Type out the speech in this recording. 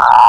Ah!